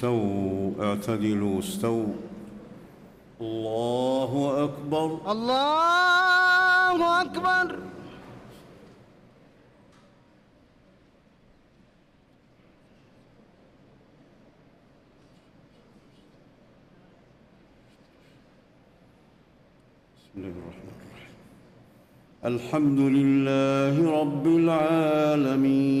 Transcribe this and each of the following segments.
استووا اعتدلوا استووا. الله أكبر. الله أكبر. بسم الله الرحمن الرحيم. الحمد لله رب العالمين.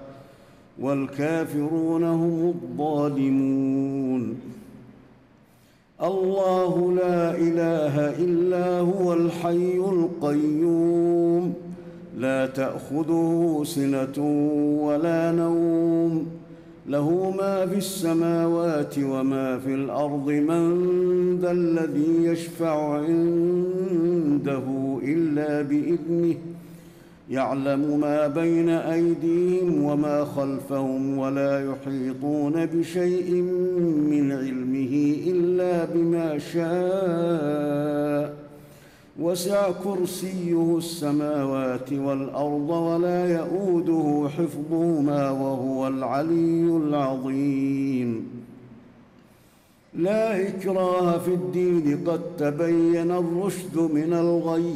والكافرون هم الظالمون. الله لا إله إلا هو الحي القيوم. لا تأخذه سنة ولا نوم. له ما في السماوات وما في الأرض. من ذا الذي يشفع عنده إلا بإذنه يعلم ما بين أيديهم وما خلفهم ولا يحيطون بشيء من علمه إلا بما شاء. وسع كرسيه السماوات والأرض ولا يئوده حفظهما وهو العلي العظيم. لا إكراه في الدين قد تبين الرشد من الغي.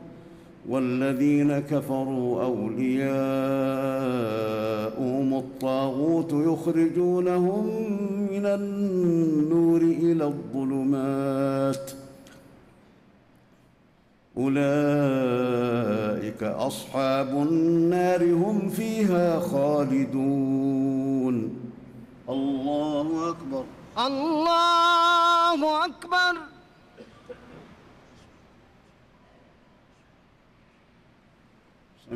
والذين كفروا أولياؤهم الطاغوت يخرجونهم من النور إلى الظلمات. أولئك أصحاب النار هم فيها خالدون. الله أكبر. الله أكبر.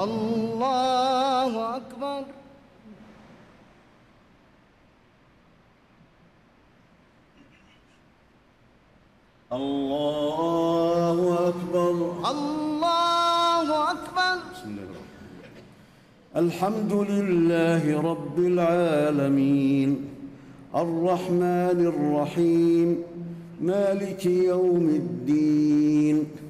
الله أكبر. الله أكبر. الله أكبر. بسم الله الحمد لله رب العالمين. الرحمن الرحيم. مالك يوم الدين.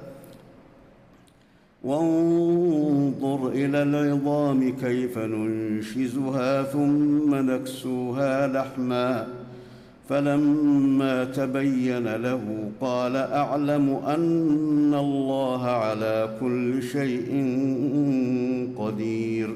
وانظر إلى العظام كيف ننشزها ثم نكسوها لحما. فلما تبين له قال أعلم أن الله على كل شيء قدير.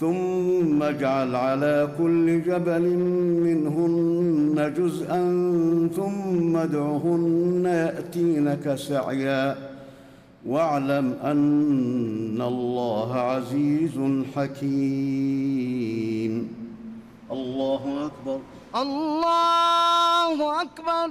ثم اجعل على كل جبل منهن جزءا ثم ادعهن يأتينك سعيا. واعلم أن الله عزيز حكيم. الله أكبر. الله أكبر.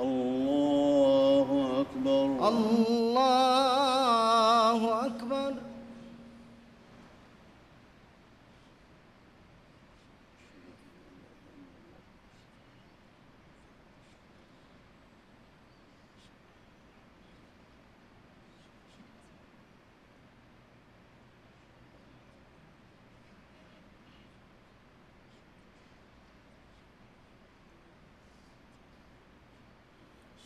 الله أكبر. الله أكبر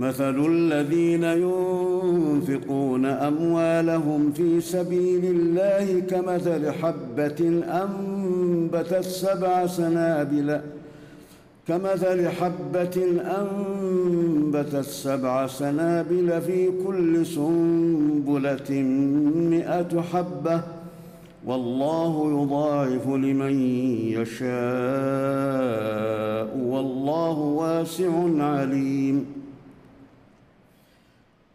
مثل الذين ينفقون أموالهم في سبيل الله كمثل حبة أنبتت سبع سنابل كمثل حبة أنبتت سبع سنابل في كل سنبلة مئة حبة. والله يضاعف لمن يشاء والله واسع عليم.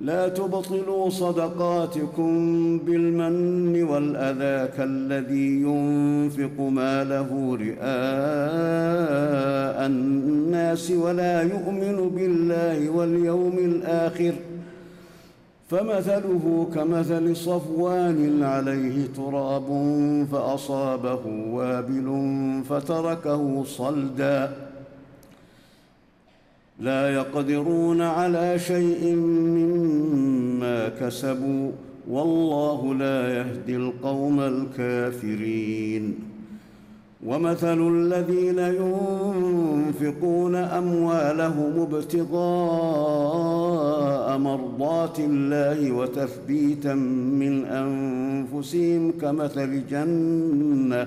لا تبطلوا صدقاتكم بالمن والأذى كالذي ينفق ماله رئاء الناس ولا يؤمن بالله واليوم الآخر. فمثله كمثل صفوان عليه تراب فأصابه وابل فتركه صلدا. لا يقدرون على شيء مما كسبوا والله لا يهدي القوم الكافرين. ومثل الذين ينفقون أموالهم ابتغاء مرضات الله وتثبيتا من أنفسهم كمثل جنة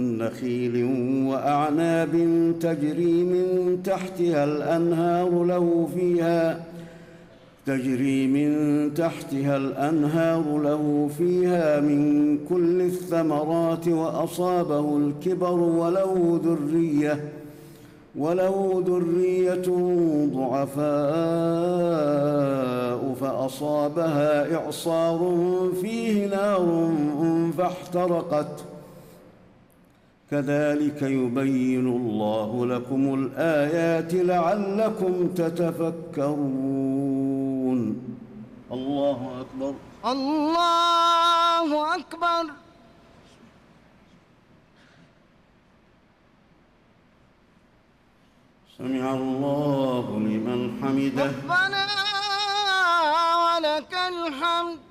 نخيل وأعناب تجري من تحتها الأنهار له فيها تجري من تحتها الأنهار له فيها من كل الثمرات وأصابه الكبر وله ذرية وله ذرية ضعفاء فأصابها إعصار فيه نار فاحترقت كذلك يبين الله لكم الآيات لعلكم تتفكرون. الله أكبر. الله أكبر. سمع الله لمن حمده. ربنا ولك الحمد.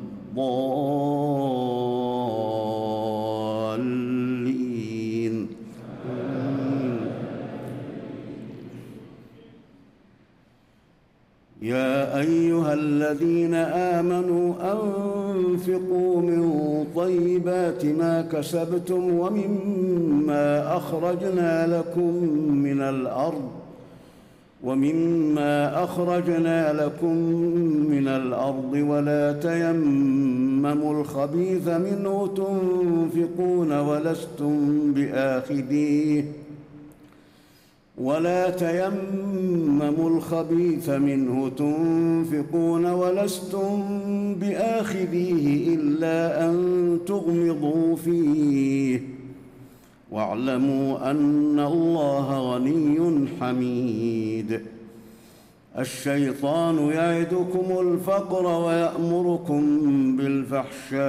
يا أيها الذين آمنوا أنفقوا من طيبات ما كسبتم ومما أخرجنا لكم من الأرض ومما أخرجنا لكم من الأرض ولا تيمموا الخبيث منه تنفقون ولستم بآخذيه ولا تيمموا الخبيث منه تنفقون ولستم بآخذيه إلا أن تغمضوا فيه واعلموا أن الله غني حميد. الشيطان يعدكم الفقر ويأمركم بالفحشاء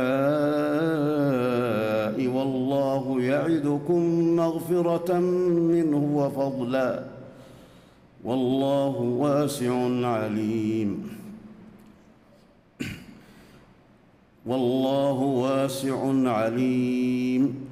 والله يعدكم مغفرة منه وفضلا. والله واسع عليم. والله واسع عليم.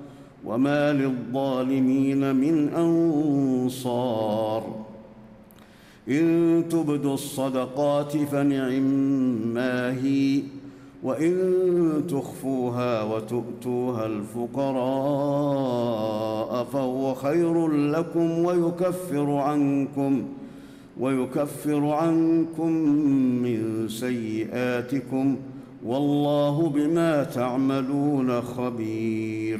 وما للظالمين من انصار ان تبدوا الصدقات فنعما هي وان تخفوها وتؤتوها الفقراء فهو خير لكم ويكفر عنكم ويكفر عنكم من سيئاتكم والله بما تعملون خبير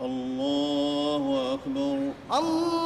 الله أكبر. الله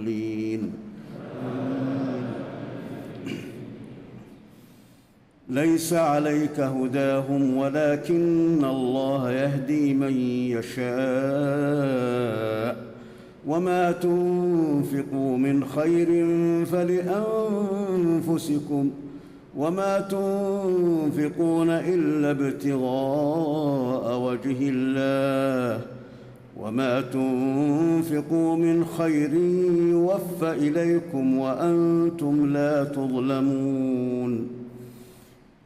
ليس عليك هداهم ولكن الله يهدي من يشاء. وما تنفقوا من خير فلأنفسكم وما تنفقون إلا ابتغاء وجه الله. وما تنفقوا من خير يوفى إليكم وأنتم لا تظلمون.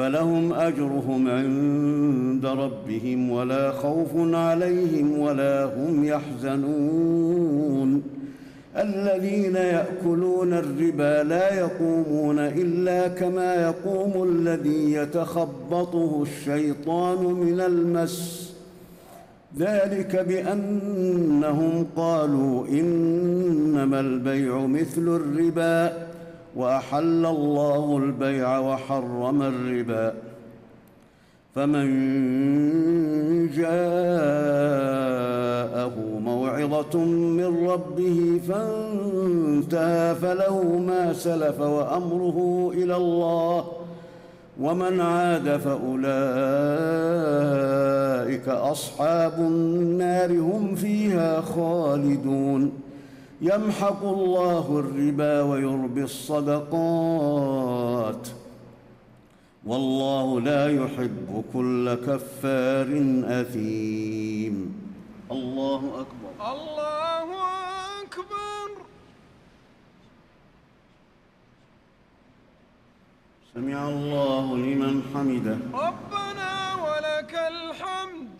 فلهم أجرهم عند ربهم ولا خوف عليهم ولا هم يحزنون. الذين يأكلون الربا لا يقومون إلا كما يقوم الذي يتخبطه الشيطان من المس. ذلك بأنهم قالوا إنما البيع مثل الربا. وأحل الله البيع وحرم الربا. فمن جاءه موعظة من ربه فانتهى فله ما سلف وأمره إلى الله. ومن عاد فأولئك أصحاب النار هم فيها خالدون. يمحق الله الربا ويربي الصدقات. والله لا يحب كل كفار أثيم. الله أكبر. الله أكبر. سمع الله لمن حمده. ربنا ولك الحمد.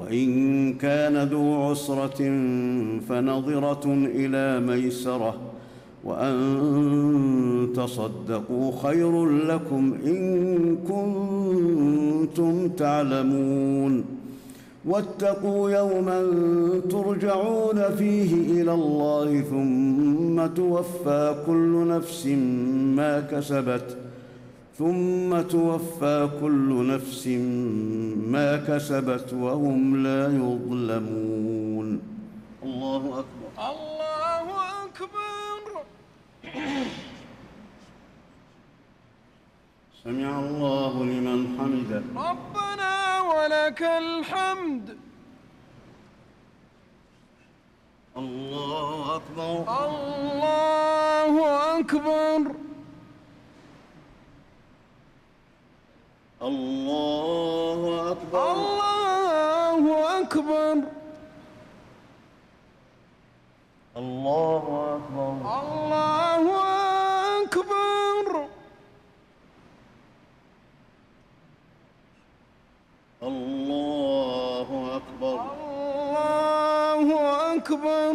وإن كان ذو عسرة فنظرة إلى ميسرة وأن تصدقوا خير لكم إن كنتم تعلمون واتقوا يوما ترجعون فيه إلى الله ثم توفى كل نفس ما كسبت ثم توفى كل نفس ما كسبت وهم لا يظلمون. الله أكبر. الله أكبر. سمع الله لمن حمده. ربنا ولك الحمد. الله أكبر. الله أكبر. الله أكبر. الله أكبر الله اكبر الله أكبر الله اكبر الله أكبر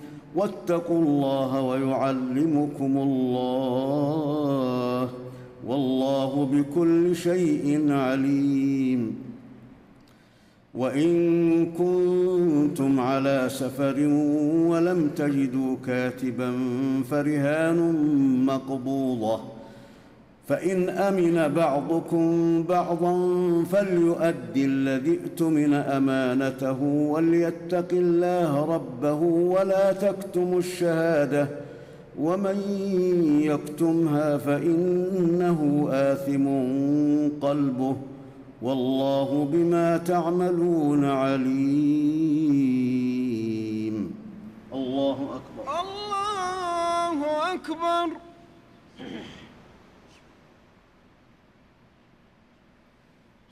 واتقوا الله ويعلمكم الله والله بكل شيء عليم. وإن كنتم على سفر ولم تجدوا كاتبا فرهان مقبوضة. فإن أمن بعضكم بعضا فليؤد الذي اؤتمن أمانته وليتق الله ربه ولا تكتموا الشهادة ومن يكتمها فإنه آثم قلبه والله بما تعملون عليم. الله أكبر. الله أكبر.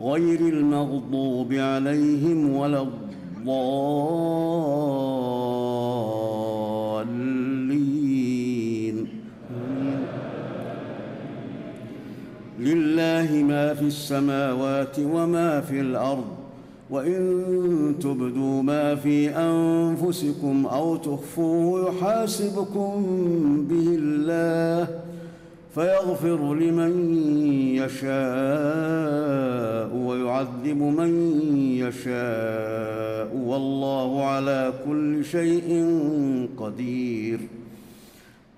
غير المغضوب عليهم ولا الضالين. لله ما في السماوات وما في الأرض وإن تبدوا ما في أنفسكم أو تخفوه يحاسبكم به الله. فيغفر لمن يشاء ويعذب من يشاء والله على كل شيء قدير.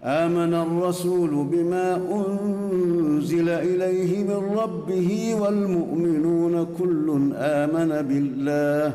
آمن الرسول بما أنزل إليه من ربه والمؤمنون كل آمن بالله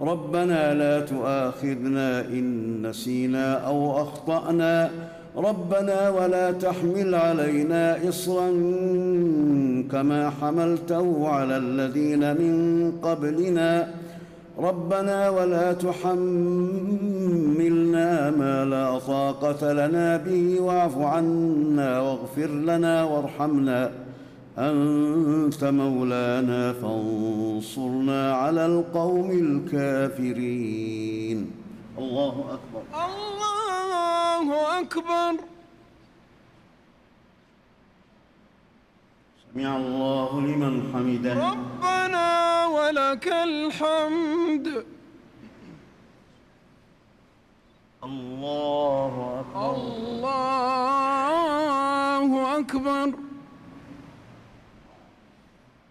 ربنا لا تؤاخذنا إن نسينا أو أخطأنا. ربنا ولا تحمل علينا اصرا كما حملته على الذين من قبلنا. ربنا ولا تحملنا ما لا طاقة لنا به واعف عنا واغفر لنا وارحمنا. أنت مولانا فانصرنا على القوم الكافرين. الله أكبر. الله أكبر. سمع الله لمن حمده. ربنا ولك الحمد. الله أكبر. الله أكبر.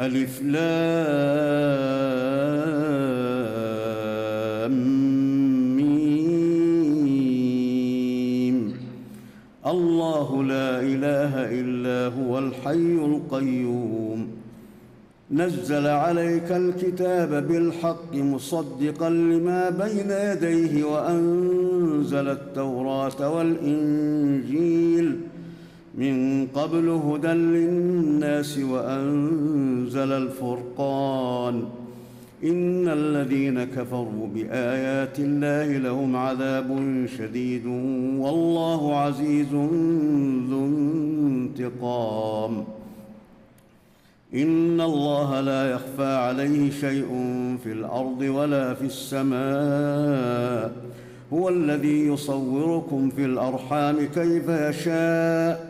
ألف لام ميم. الله لا إله إلا هو الحي القيوم. نزل عليك الكتاب بالحق مصدقا لما بين يديه وأنزل التوراة والإنجيل. من قبل هدى للناس وأنزل الفرقان. إن الذين كفروا بآيات الله لهم عذاب شديد والله عزيز ذو انتقام. إن الله لا يخفى عليه شيء في الأرض ولا في السماء. هو الذي يصوركم في الأرحام كيف يشاء.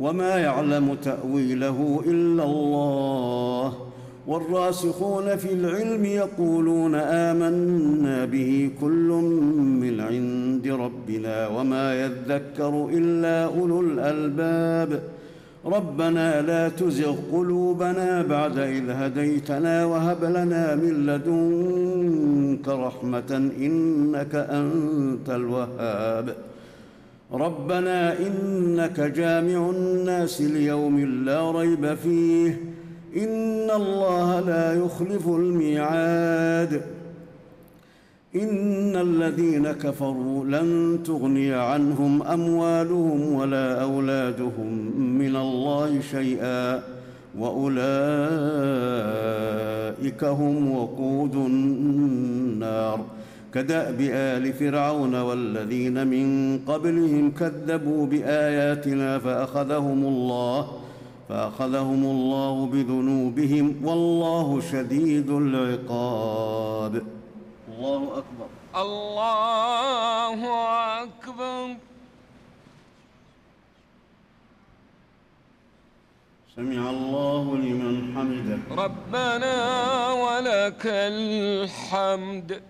وما يعلم تأويله إلا الله. والراسخون في العلم يقولون آمنا به كل من عند ربنا وما يذكر إلا أولو الألباب. ربنا لا تزغ قلوبنا بعد إذ هديتنا وهب لنا من لدنك رحمة إنك أنت الوهاب. ربنا إنك جامع الناس ليوم لا ريب فيه. إن الله لا يخلف الميعاد. إن الذين كفروا لن تغني عنهم أموالهم ولا أولادهم من الله شيئا. وأولئك هم وقود النار. كداب ال فرعون والذين من قبلهم كذبوا بآياتنا فأخذهم الله فأخذهم الله بذنوبهم والله شديد العقاب. الله أكبر. الله أكبر. سمع الله لمن حمده. ربنا ولك الحمد.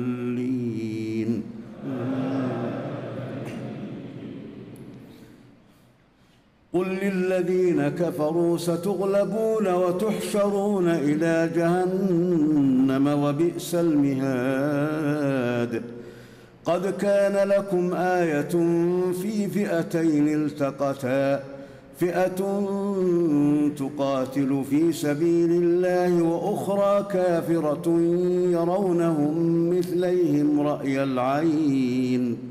قل للذين كفروا ستغلبون وتحشرون إلى جهنم وبئس المهاد. قد كان لكم آية في فئتين التقتا. فئة تقاتل في سبيل الله وأخرى كافرة يرونهم مثليهم رأي العين.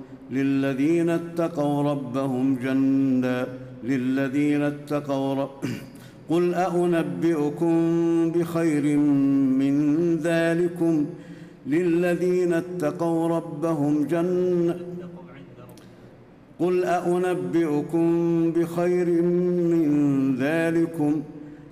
للذين اتقوا ربهم جنات للذين اتقوا رب قل أنبئكم بخير من ذلكم؟ للذين اتقوا ربهم جنة قل أنبئكم بخير من ذلكم؟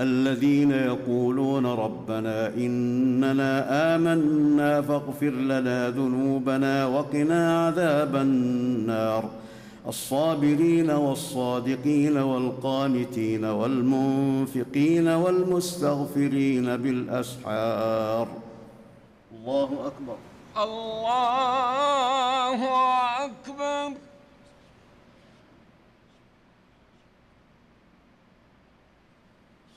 الذين يقولون ربنا إننا آمنا فاغفر لنا ذنوبنا وقنا عذاب النار. الصابرين والصادقين والقانتين والمنفقين والمستغفرين بالأسحار. الله أكبر. الله أكبر.